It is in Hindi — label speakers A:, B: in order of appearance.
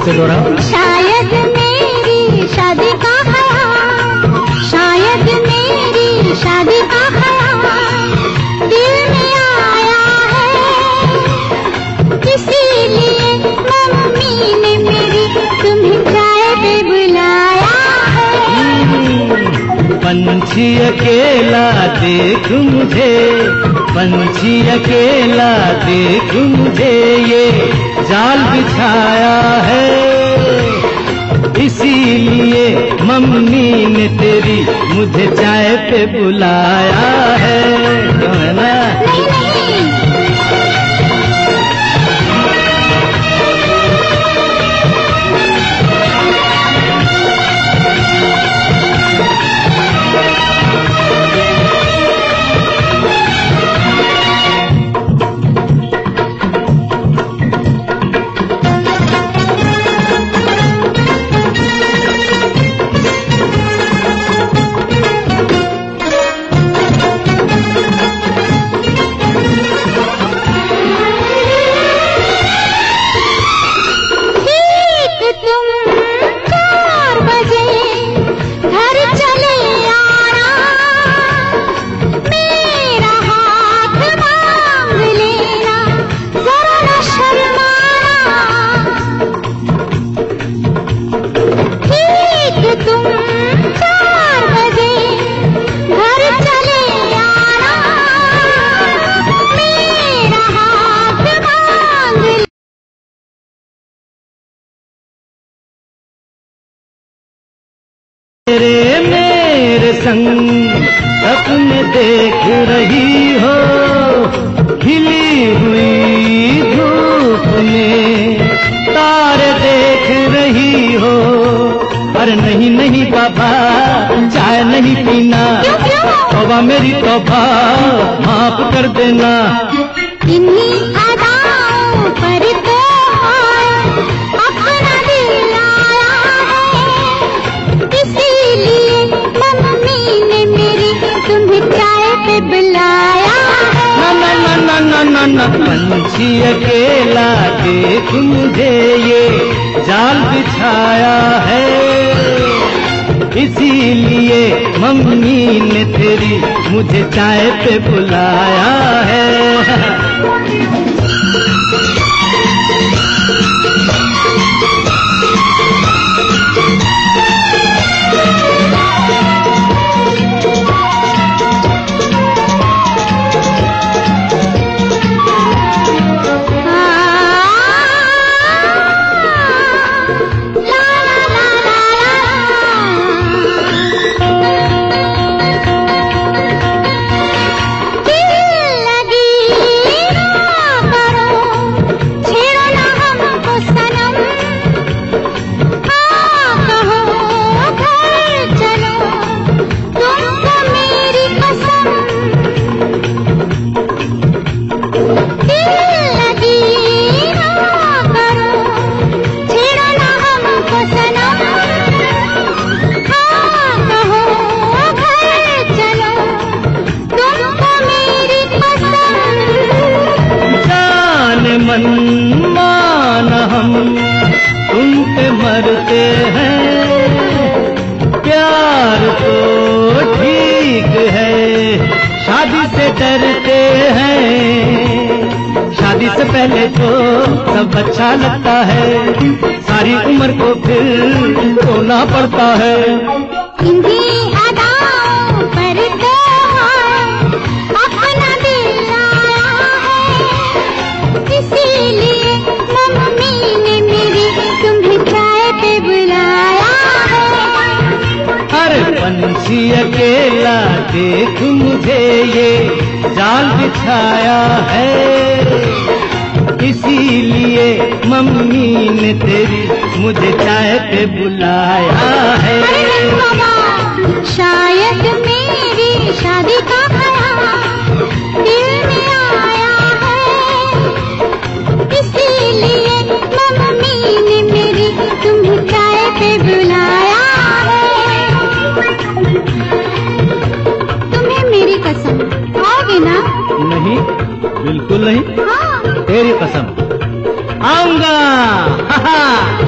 A: फिर से दोहराओ।
B: शायद मेरी शादी का ख्याल शायद मेरी शादी का ख्याल दिल में आया है। इसीलिए मम्मी ने मेरी तुम्हें चाय पे बुलाया है।
A: पंछी अकेला देख मुझे पंछी अकेला देख मुझे ये जाल बिछाया है। मुझे चाय पे बुलाया है। संग सपने देख रही हो खिली हुई धूप में। तारे देख रही हो अरे नहीं नहीं बाबा चाय नहीं पीना। तोबा मेरी तोबा माफ़ कर देना।
B: बुलाया
A: पंछी अकेला देख मुझे ये जाल बिछाया है। इसीलिए मम्मी ने तेरी मुझे चाय पे बुलाया है। डरते हैं। शादी से पहले तो सब अच्छा लगता है। सारी उम्र को फिर रोना पड़ता है।
B: इन्हीं अदाओं पर अपना दिल आया इसीलिए मम्मी ने मेरी तुम्हें बुलाया
A: अरे पंछी अकेला देख मुझे ये जाल बिछाया है। इसीलिए मम्मी ने तेरी मुझे चाय पे बुलाया है।
B: शायद मेरी शादी का
A: बिल्कुल नहीं।
B: हाँ।
A: तेरी कसम। आऊँगा। हा, हा।